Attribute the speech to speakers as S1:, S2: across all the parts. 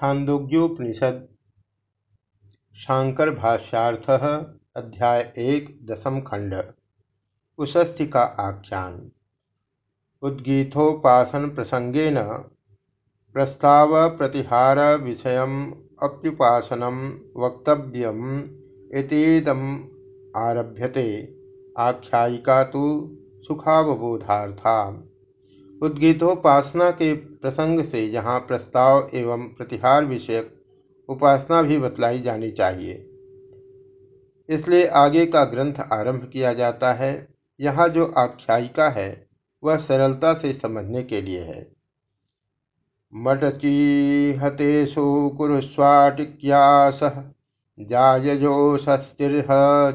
S1: छांदोग्योपनिषद। शांकर भाष्यार्थ अध्याय एक, दसम खंड। उशस्थि का आख्यान। उद्गीथोपासन प्रसंगेन प्रस्ताव प्रतिहार विषय अप्युपासनम वक्तव्यम आरभ्यते। आख्यायिका तो सुखावबोधार्था। उद्गीतोपासना के प्रसंग से यहाँ प्रस्ताव एवं प्रतिहार विषयक उपासना भी बतलाई जानी चाहिए। इसलिए आगे का ग्रंथ आरंभ किया जाता है। यहाँ जो आख्यायिका है, वह सरलता से समझने के लिए है। मटची मटचीहतेषु कुरुस्वाटिक्यास जायजोस्थिर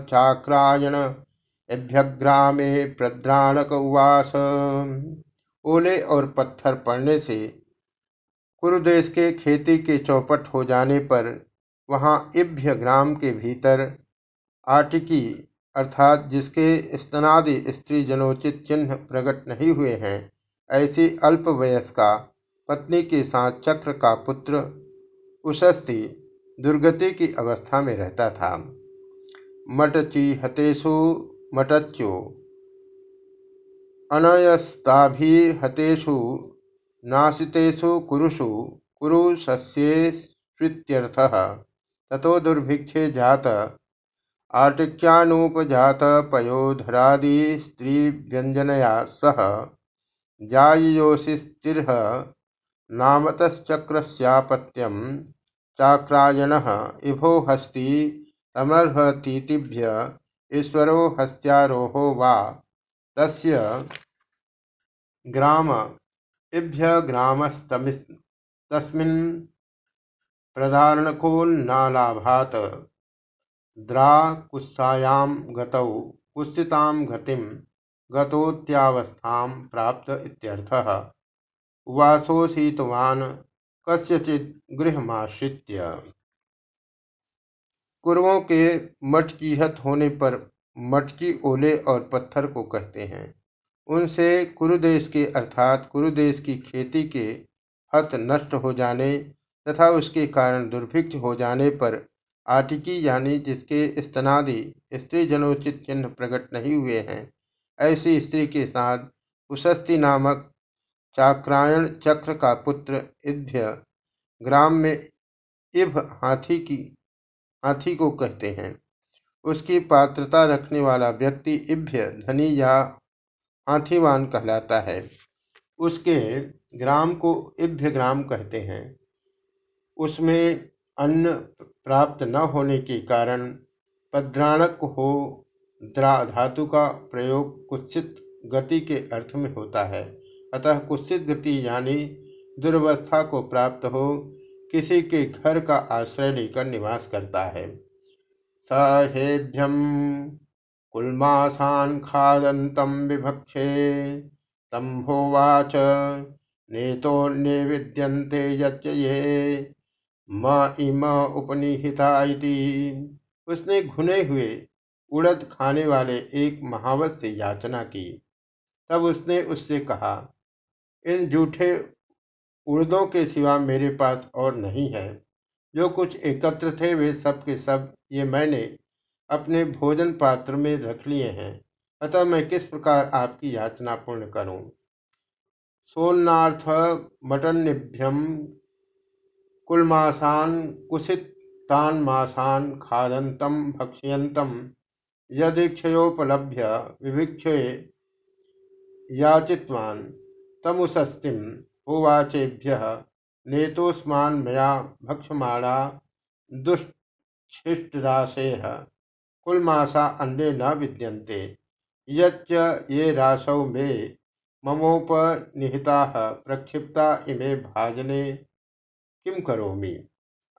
S1: चाक्रायण, एभ्यग्रामे प्रद्राणक उवास। ओले और पत्थर पड़ने से कुरुदेश के खेती के चौपट हो जाने पर वहाँ इभ्य ग्राम के भीतर आटिकी, अर्थात जिसके स्तनादि स्त्री जनोचित चिन्ह प्रकट नहीं हुए हैं, ऐसी अल्प वयस्का पत्नी के साथ चक्र का पुत्र उशस्ति दुर्गति की अवस्था में रहता था। मटची हतेशु मटच्यो अनयस्ताभिहतेषु नाशितेषु कुरुषु कुरुशस्येष्वित्यर्थः ततो दुर्भिक्षे जात आटिक्यानुपजातपयोधरादिस्त्रीव्यञ्जनया सह, जायियोषिस्तिर्ह, नामतश्चक्रस्यापत्यं चाक्रायणः, इभो हस्ती, तमर्हतीतिभ्य, ईश्वरो हस्त्यारोहो वा। तस्य ग्राम इभ्यग्रामस्तस्मिन् प्रदारणकोन्नालाभात् द्राकुस्सायां गतौ कुत्सितां गतिं गतोत्यावस्थां प्राप्त इत्यर्थः। उवासोषितवान् कस्यचित् गृहमाश्रित्य। कुरवों के मटकीहत होने पर मटकी, ओले और पत्थर को कहते हैं। उनसे कुरुदेश के, अर्थात कुरुदेश की खेती के हत नष्ट हो जाने तथा उसके कारण दुर्भिक्ष हो जाने पर आटिकी यानी जिसके स्तनादि स्त्री जनोचित चिन्ह प्रकट नहीं हुए हैं, ऐसी स्त्री के साथ उशस्ति नामक चाक्रायण चक्र का पुत्र इभ्य ग्राम में इभ हाथी की, हाथी को कहते हैं। उसकी पात्रता रखने वाला व्यक्ति इभ्य धनी या हाथीवान कहलाता है। उसके ग्राम को इभ्य ग्राम कहते हैं। उसमें अन्न प्राप्त न होने के कारण पद्राणक हो, द्रा धातु का प्रयोग कुत्सित गति के अर्थ में होता है। अतः कुत्सित गति यानी दुर्वस्था को प्राप्त हो, किसी के घर का आश्रय लेकर निवास करता है। सहेभ्यम कुलमासान् खादन्तं विभक्षे तम्भोवाच नेतोऽन्ये विद्यन्ते यच्च ये म इम उपनिहिता उसने घुने हुए उड़द खाने वाले एक महावत से याचना की। तब उसने उससे कहा, इन जूठे उड़दों के सिवा मेरे पास और नहीं है। जो कुछ एकत्र थे वे सब के सब ये मैंने अपने भोजन पात्र में रख लिए हैं। अतः मैं किस प्रकार आपकी याचना पूर्ण करूँ? सोन्नाथ मटन्निभ्यम कुलमासान कुसितान मासान खादंतम भक्ष्यंतम यदीक्षयोपलभ्य विभिक्षे याचित्वान तमुसस्तिम होवाचेभ्य नेतोस्मान मया भक्षमाणा दुष्छिष्टराशेह कुलमासा अन्य न विद्यन्ते। यच्च ये राशौ मे ममोपनिहिता प्रक्षिप्ता इमे भाजने किम करोमि?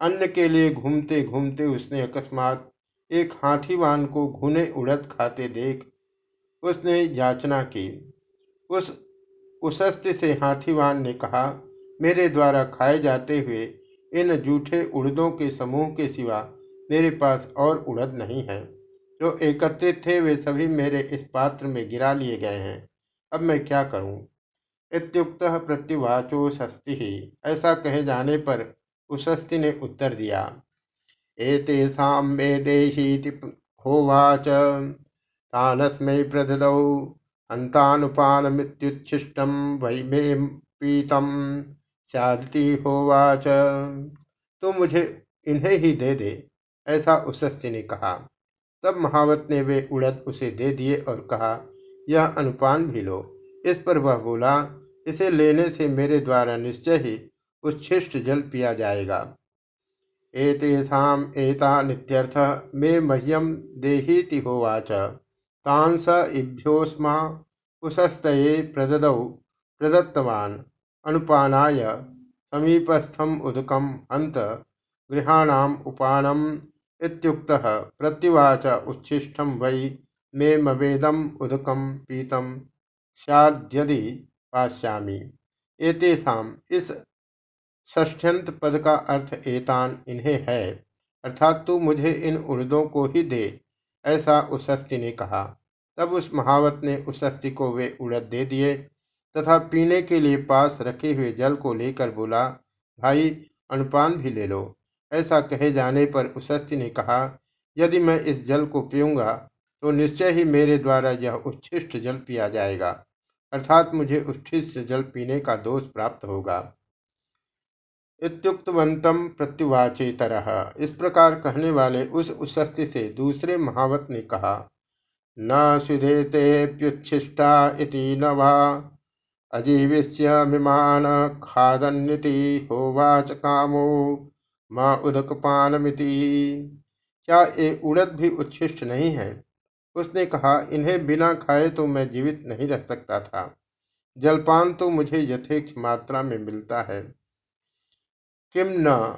S1: अन्न के लिए घूमते घूमते उसने अकस्मात एक हाथीवान को घुने उड़द खाते देख उसने याचना की। उस, उशस्ति से हाथीवान ने कहा मेरे द्वारा खाए जाते हुए इन जूठे उड़दों के समूह के सिवा मेरे पास और उड़द नहीं है। जो एकत्रित थे, वे सभी मेरे इस पात्र में गिरा लिए गए हैं। अब मैं क्या करूँ? इत्युक्त प्रत्युवाचो सस्ती ही ऐसा कहे जाने पर उशस्ति ने उत्तर दिया, एतेषां मे देहीति होवाच। तानस्मै प्रददौ हन्तानुपानमित्युच्छिष्टं वै मे पीतम स्यादिति होवाच तो मुझे इन्हें ही दे दे, ऐसा उशस्ति ने कहा। तब महावत ने वे उड़द उसे दे दिए और कहा, यह अनुपान भी लो। इस पर वह बोला, इसे लेने से मेरे द्वारा निश्चय ही उच्छिष्ट जल पिया जाएगा। एतेषाम एता नित्यर्थ, मे मह्यम देहीति होवाच तांस इभ्योस्मा उशस्तये प्रददौ, प्रदत्तवान्। अनुपानाय समीपस्थम उदकम अंत गृहाणाम उपानम इत्युक्तः प्रत्युवाच उच्छिष्टम वै मे मवेदम उदकम पीतम स्याद्यदि पाश्यामि एतेषाम इस ष्ठ्यंत पद का अर्थ एतान इन्हें है। अर्थात तू मुझे इन उर्दों को ही दे, ऐसा उशस्ति ने कहा। तब उस महावत ने उशस्ति को वे उड़द दे दिए। तथा पीने के लिए पास रखे हुए जल को लेकर बोला, भाई, अनुपान भी ले लो। ऐसा कहे जाने पर उशस्ति ने कहा, यदि मैं इस जल को पीऊँगा तो निश्चय ही मेरे द्वारा यह उच्छिष्ट जल पिया जाएगा। अर्थात मुझे उच्छिष्ट जल पीने का दोष प्राप्त होगा। इत्युक्तवंतम प्रत्युवाचे तरह इस प्रकार कहने वाले उस उशस्ति से दूसरे महावत ने कहा न सुधेतेप्युच्छिष्टा इति न वा। अजीविष्यमिमान खादन्निति होवाच कामो म उदकपानमिति। क्या ये उड़द भी उच्छिष्ट नहीं है? उसने कहा, इन्हें बिना खाए तो मैं जीवित नहीं रह सकता था। जलपान तो मुझे यथेक्ष मात्रा में मिलता है। किम न?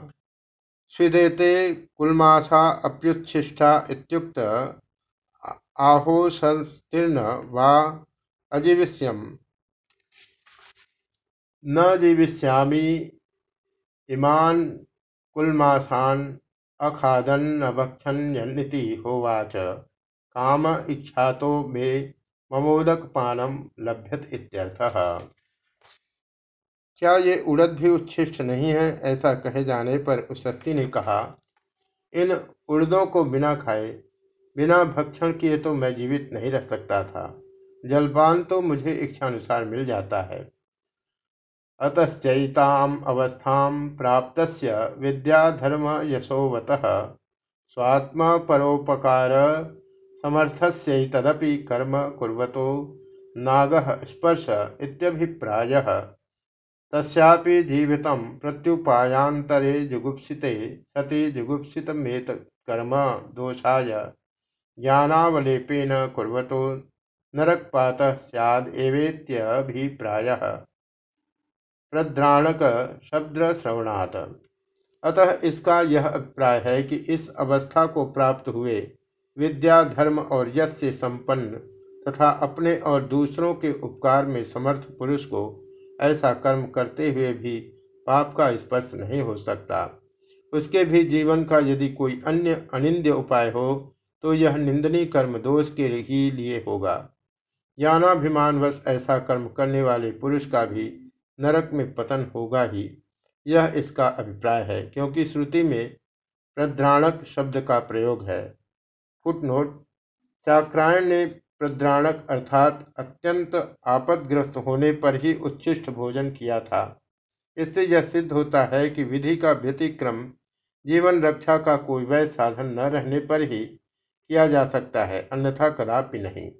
S1: स्विदेते कुलमासा अप्युच्छिष्टा इत्युक्त आहो संस्तीर्ण वा अजीविष्यम। न जीविष्यामि इमान कुलमासान अखादन अखादन्न भक्षन्यन्निति होवाच। काम इच्छा तो मे ममोदक पानम लभ्यत इत्यर्थः। क्या ये उड़द भी उच्छिष्ट नहीं है, ऐसा कहे जाने पर उशस्ती ने कहा, इन उड़दों को बिना खाए, बिना भक्षण किए तो मैं जीवित नहीं रह सकता था। जलपान तो मुझे इच्छानुसार मिल जाता है। अतश्चैताम अवस्थाम प्राप्त विद्याधर्म यशोवतः स्वात्म परोपकार समर्थस्यैतदपि कर्म कुर्वतो नागः स्पर्श इत्यभिप्रायः। तस्यापि जीवितं प्रत्युपायान्तरे जुगुप्सिते सति जुगुप्सितमेतत्कर्म दोषाय। ज्ञानावलेपेन कुर्वतो नरकपातः स्याद् एवेत्यभिप्रायः। प्रद्राणक शब्द श्रवणात् अतः इसका यह अभिप्राय है कि इस अवस्था को प्राप्त हुए विद्या, धर्म और यश से संपन्न तथा अपने और दूसरों के उपकार में समर्थ पुरुष को ऐसा कर्म करते हुए भी पाप का स्पर्श नहीं हो सकता। उसके भी जीवन का यदि कोई अन्य अनिंद्य उपाय हो तो यह निंदनीय कर्म दोष के ही लिए होगा। ज्ञानाभिमानवश ऐसा कर्म करने वाले पुरुष का भी नरक में पतन होगा ही। यह इसका अभिप्राय है, क्योंकि श्रुति में प्रद्राणक शब्द का प्रयोग है। फुटनोट, चाक्रायण ने प्रद्राणक अर्थात अत्यंत आपदग्रस्त होने पर ही उच्छिष्ट भोजन किया था। इससे यह सिद्ध होता है कि विधि का व्यतिक्रम, जीवन रक्षा का कोई वैध साधन न रहने पर ही किया जा सकता है, अन्यथा कदापि नहीं।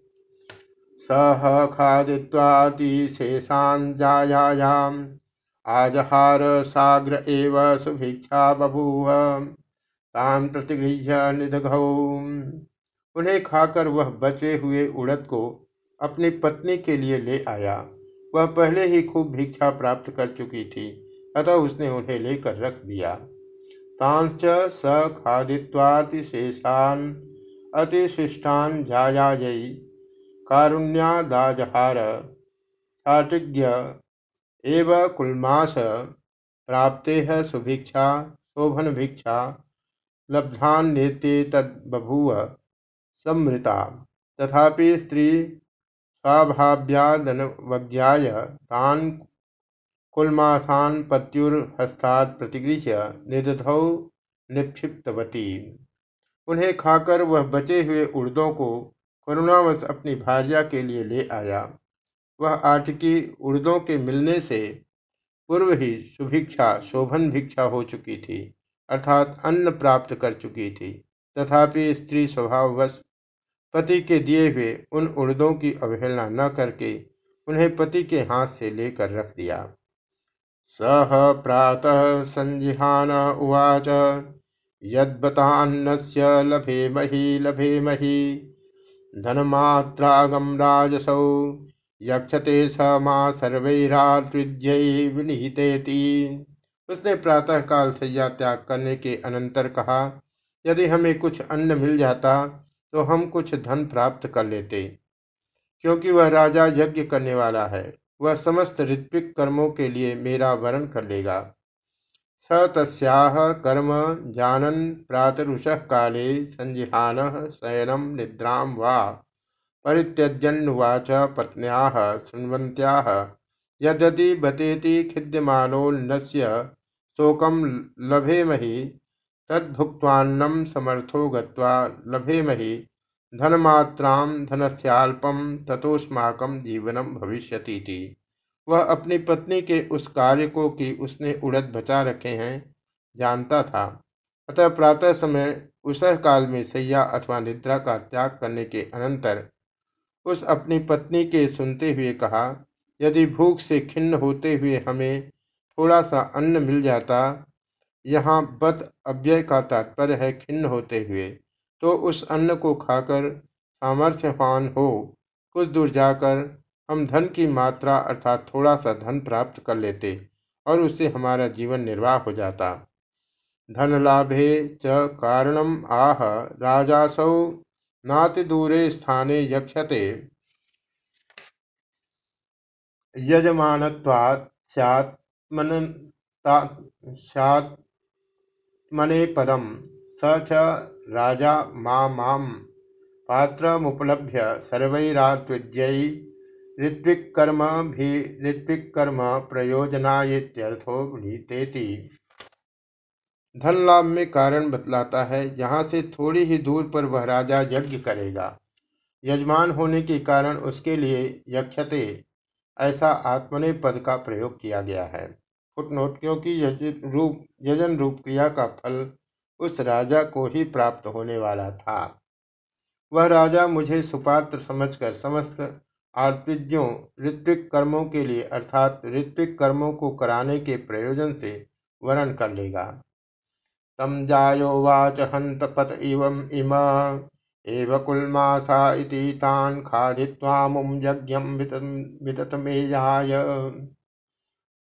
S1: सह खादित्वातिशेषाजायाम आजहार साग्र एव सुभिक्षा बभूव। तान प्रतिगृह्य निदघौ। उन्हें खाकर वह बचे हुए उड़द को अपनी पत्नी के लिए ले आया। वह पहले ही खूब भिक्षा प्राप्त कर चुकी थी, अतः उसने उन्हें लेकर रख दिया। तांच स खादित्वातिशेषान अतिशिष्टान जायायी। कारुण्यादाजहार साटिज्ञ एव कुलमास प्राप्ते है सुभिक्षा शोभन भिक्षा लब्धान्येतेतद्बभूव संमृता तथापि स्त्री स्वाभाव्यादनवज्ञाय तान् कुलमाथान पत्युर्हस्तात् प्रतिगृह्य निदधौ निक्षिप्तवती। उन्हें खाकर वह बचे हुए उड़दों को करुणावश अपनी भार्या के लिए ले आया। वह आटकी उड़दों के मिलने से पूर्व ही सुभिक्षा, शोभन भिक्षा हो चुकी थी, अर्थात अन्न प्राप्त कर चुकी थी। तथापि स्त्री स्वभाववश पति के दिए हुए उन उड़दों की अवहेलना न करके उन्हें पति के हाथ से लेकर रख दिया। सह प्रातः संजिहान उवाच यदतान्न लभे मही लभेमहि लभेमहि। धनमात्रागम राजसौ। यक्षते स माँ सर्वैरात्विजयी उसने प्रातः काल सैया त्याग करने के अनंतर कहा, यदि हमें कुछ अन्न मिल जाता तो हम कुछ धन प्राप्त कर लेते, क्योंकि वह राजा यज्ञ करने वाला है। वह समस्त ऋत्विक कर्मों के लिए मेरा वरण कर लेगा। स तस्याह कर्म जानन प्रातरुषः काले संजिहान शयनम निद्रां वा। परित्यजन्नुवाच पत्न्याः शृण्वन्त्याः। यद्यति बतेति खिद्यमानोन्नस्य शोकं लभेमहि, तद्भुक्त्वान्नं समर्थो गत्वा लभेमहि। धनमात्रां धनस्याल्पं ततोस्माकं जीवनं भविष्यति वह अपनी पत्नी के उस कार्य को कि उसने उड़द बचा रखे हैं, जानता था। अतः प्रातः समय उस काल में सैया अथवा निद्रा का त्याग करने के अनंतर उस अपनी पत्नी के सुनते हुए कहा, यदि भूख से खिन्न होते हुए हमें थोड़ा सा अन्न मिल जाता, यहाँ बत अव्यय का तात्पर्य है खिन्न होते हुए तो उस अन्न को खाकर सामर्थ्यवान हो। कुछ दूर जाकर हम धन की मात्रा अर्थात थोड़ा सा धन प्राप्त कर लेते और उससे हमारा जीवन निर्वाह हो जाता। धन लाभे च कारणम आह, राजासौ नाति दूरे स्थाने यक्षते यजमानत्वात् स्यात्मने पदम स च राजा माम पात्रमुपलभ्य सर्वैरात्विज्यै ऋत्विक्कर्म भी ऋत्विक्कर्म प्रयोजनायत्यर्थो गृहीतेति धन लाभ में कारण बतलाता है, यहाँ से थोड़ी ही दूर पर वह राजा यज्ञ करेगा। यजमान होने के कारण उसके लिए यक्षते, ऐसा आत्मने पद का प्रयोग किया गया है। फुटनोट, क्योंकि रूप, यजन रूप क्रिया का फल उस राजा को ही प्राप्त होने वाला था। वह राजा मुझे सुपात्र समझकर समस्त आर्तिज्यों ऋत्विक कर्मों के लिए अर्थात ऋत्विक कर्मों को कराने के प्रयोजन से वर्ण कर लेगा। तम जायोवाच हंत पत इवम इम, एव कुलमासा इति तान खादित्वामुम यज्ञम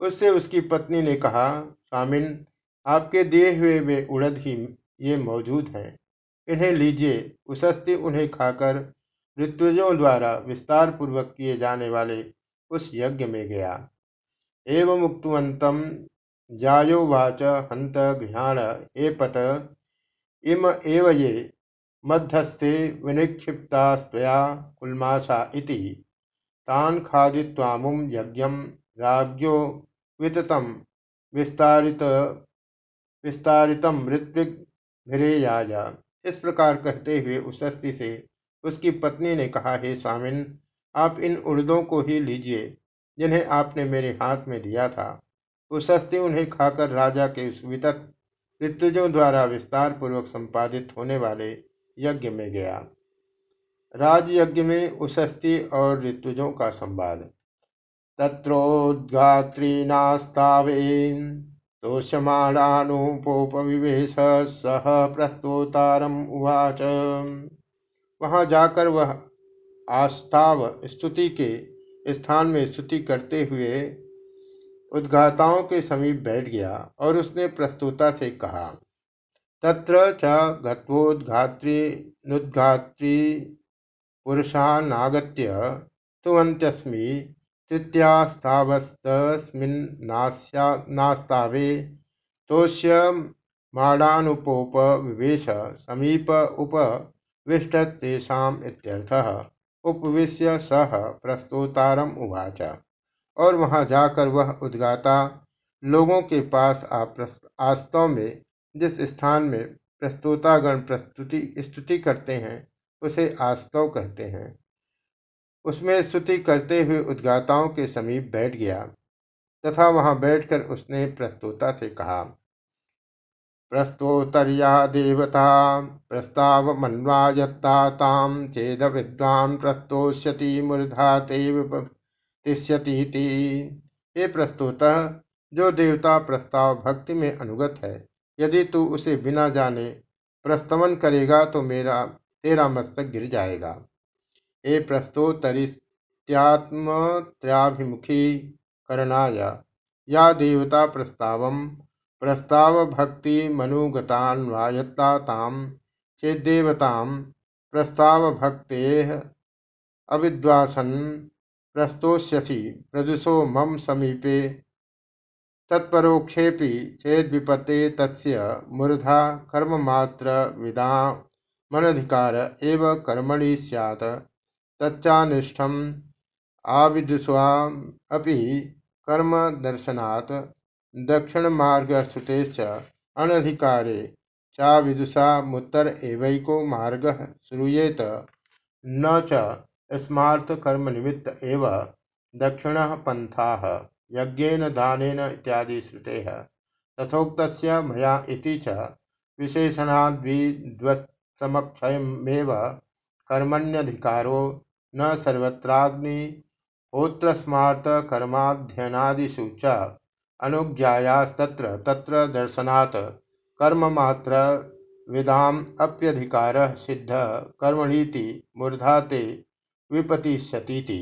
S1: उससे उसकी पत्नी ने कहा, स्वामिन, आपके दिए हुए वे उड़द ही ये मौजूद हैं। इन्हें लीजिए उसस्ती उन्हें खाकर ऋत्विजों द्वारा विस्तार पूर्वक किए जाने वाले उस यज्ञ में गया। एवं मुक्तवंतम जायोवाच हंत गृहाण एपत इम एव ये, मध्यस्थे विनिक्षिप्तास्त्वया कुलमाशा इति। तान खादित्वामुम यज्ञम राज्ञो विततम विस्तारित विस्तारितम ऋत्विक भिरेयाजा इस प्रकार कहते हुए उस से उसकी पत्नी ने कहा, हे स्वामिन आप इन उड़दों को ही लीजिए, जिन्हें आपने मेरे हाथ में दिया था। उस उन्हें खाकर राजा के वितत ऋतुजों द्वारा विस्तार पूर्वक संपादित होने वाले यज्ञ में गया। राजयज्ञ में उसस्ती और ऋतुजों का संवाद। तत्रोद्गात्रीनास्तावेन तोषमाणानुपोपविवेश सह प्रस्तोतारम उवाच। वहाँ जाकर वह आस्ताव स्तुति के स्थान में स्तुति करते हुए उद्घाताओं के समीप बैठ गया और उसने प्रस्तुता से कहा, तत्र च गत्वोद्घात्री पुरुषानागत्य स्तुवन्त्यस्मि तृतीयास्तावस्तस्मिन्नास्तावे विवेश समीप उप विष्टतेषाम् इत्यर्थः। उपविश्य सह प्रस्तोतारम उवाच। और वहाँ जाकर वह उद्गाता, लोगों के पास आस्तव में, जिस स्थान में प्रस्तुतागण प्रस्तुति, स्तुति करते हैं, उसे आस्तव कहते हैं। उसमें स्तुति करते हुए उद्गाताओं के समीप बैठ गया। तथा वहाँ बैठकर उसने प्रस्तोता से कहा प्रस्तोतर्या देवता प्रस्ताव मन्वायत्ता चेद विद्वान प्रस्तोष्यति मूर्धा तिष्यति हे प्रस्तोतः, जो देवता प्रस्ताव भक्ति में अनुगत है, यदि तू उसे बिना जाने प्रस्तवन करेगा तो मेरा, तेरा मस्तक गिर जाएगा। हे प्रस्तोतरित्यात्मत्याभिमुखी करणाय, या देवता प्रस्ताव प्रस्ताव भक्ति मनुगतान्वायत्ताम चेदेवता प्रस्ताव भक्ते अविद्वासन प्रस्तोष्यसि प्रदुषो मम समीपे। तत्परोक्षेपि चेद्विपते तस्य मूर्धा कर्ममात्रविदामनधिकार एव कर्मणि स्यात्। तच्चानिष्ठम् आविदुष्वापि कर्मदर्शनात् दक्षिणमार्गश्रुतेश्च अनधिकारे चाविदुषामुत्तर एवैको मार्गः श्रूयेत। न च स्मार्थकर्मनिमित्त एव दक्षिणः पन्थाः, यज्ञेन, दानेन इत्यादि श्रुते। तथोक्त मया इति च विशेषणाद्विद्वत्समक्षयमेव कर्मण्यधिकारो न सर्वत्राग्निहोत्रस्मार्तकर्माध्ययनादिषु च अनुज्ञायास्तत्र, तत्र दर्शनात् कर्ममात्र सिद्ध। कर्मणीति मूर्धा ते विपतिष्यतीति।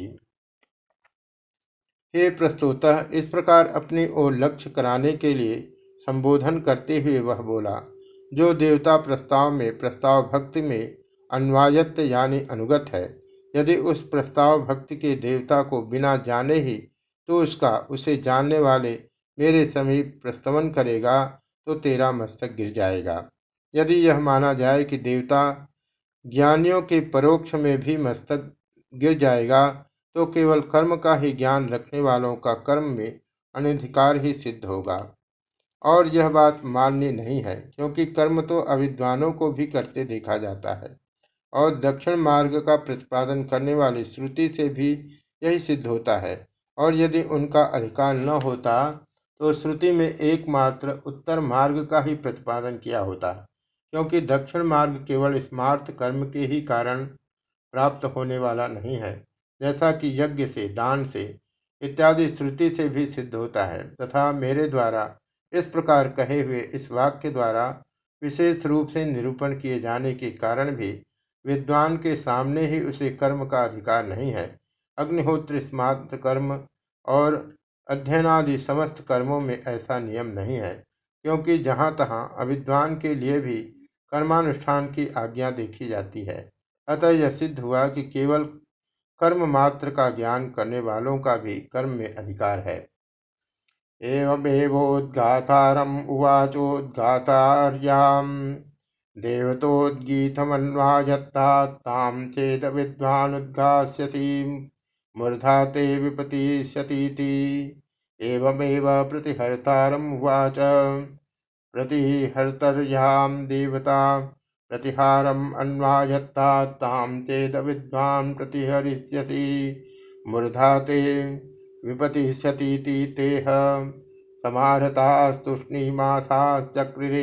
S1: हे प्रस्तुत, इस प्रकार अपनी ओर लक्ष्य कराने के लिए संबोधन करते हुए वह बोला, जो देवता प्रस्ताव में, प्रस्ताव भक्ति में अन्वायत्त यानी अनुगत है, यदि उस प्रस्ताव भक्ति के देवता को बिना जाने ही तो उसका, उसे जानने वाले मेरे समीप प्रस्तवन करेगा तो तेरा मस्तक गिर जाएगा। यदि यह माना जाए कि देवता ज्ञानियों के परोक्ष में भी मस्तक गिर जाएगा तो केवल कर्म का ही ज्ञान रखने वालों का कर्म में अनधिकार ही सिद्ध होगा। और यह बात मान्य नहीं है, क्योंकि कर्म तो अविद्वानों को भी करते देखा जाता है, और दक्षिण मार्ग का प्रतिपादन करने वाली श्रुति से भी यही सिद्ध होता है। और यदि उनका अधिकार न होता तो श्रुति में एकमात्र उत्तर मार्ग का ही प्रतिपादन किया होता क्योंकि दक्षिण मार्ग केवल स्मार्थ कर्म के ही कारण प्राप्त होने वाला नहीं है, जैसा कि यज्ञ से, दान से इत्यादि श्रुति से भी सिद्ध होता है, तथा मेरे द्वारा इस प्रकार कहे हुए इस वाक्य द्वारा विशेष रूप से निरूपण किए जाने के कारण भी विद्वान के सामने ही उसे कर्म का अधिकार नहीं है। अग्निहोत्र स्मार्त कर्म और अध्ययनादि समस्त कर्मों में ऐसा नियम नहीं है, क्योंकि जहाँ तहाँ अविद्वान के लिए भी कर्मानुष्ठान की आज्ञा देखी जाती है। अतः यह सिद्ध हुआ कि केवल कर्म मात्र का ज्ञान करने वालों का भी कर्म में अधिकार है। एवमेवोद्घातारम उवाचोद्घातार्याम देवतोद्गीतमन्वायत्तां चेद विद्वानुद्घास्यति मूर्धा ते विपतिष्यतीति। एवमेव प्रतिहर्तारम उवाच। देवता प्रतिहारम् अन्वायत्तां चेद विद्वान् प्रतिहरिष्यसि। मूर्धा ते विपतिष्यतीति तेह चक्रिरे।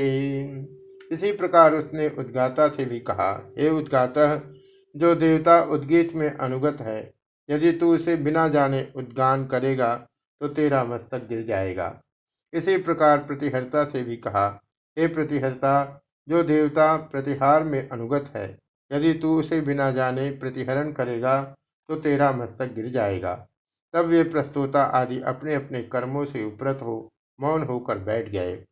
S1: इसी प्रकार उसने उद्गाता से भी कहा, हे उद्गाता, जो देवता उद्गीत में अनुगत है यदि तू उसे बिना जाने उद्गान करेगा तो तेरा मस्तक गिर जाएगा। इसी प्रकार प्रतिहर्ता से भी कहा, हे प्रतिहर्ता, जो देवता प्रतिहार में अनुगत है, यदि तू उसे बिना जाने प्रतिहरण करेगा तो तेरा मस्तक गिर जाएगा तब वे प्रस्तुता आदि अपने अपने कर्मों से उपरत हो, मौन होकर बैठ गए।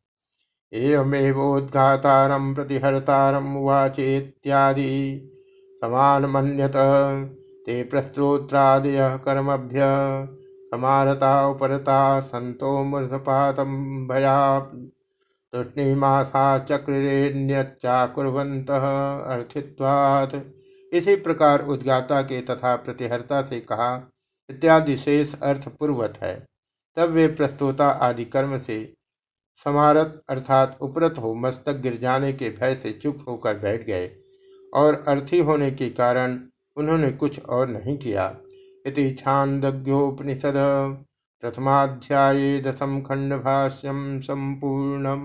S1: एवमेवोद्घातारम प्रतिहर्तारम उवाचेत्यादि। समान मन्यत ते प्रस्त्रोत्रादय कर्मभ्य समारता उपरता सन्तो मृधपातम्भयात् तूष्णीमासा चक्रिरेण्यच्चाकुर्वन्तः अर्थित्वात्। इसी प्रकार उद्गाता के तथा प्रतिहर्ता से कहा, इत्यादि शेष अर्थ पूर्वत है। तब वे प्रस्तोता आदि कर्म से समारत अर्थात उपरत हो मस्तक गिर जाने के भय से चुप होकर बैठ गए और अर्थी होने के कारण उन्होंने कुछ और नहीं किया। इति छांदोपनिषद प्रथमाध्याय दशम खंड भाष्यम संपूर्णम।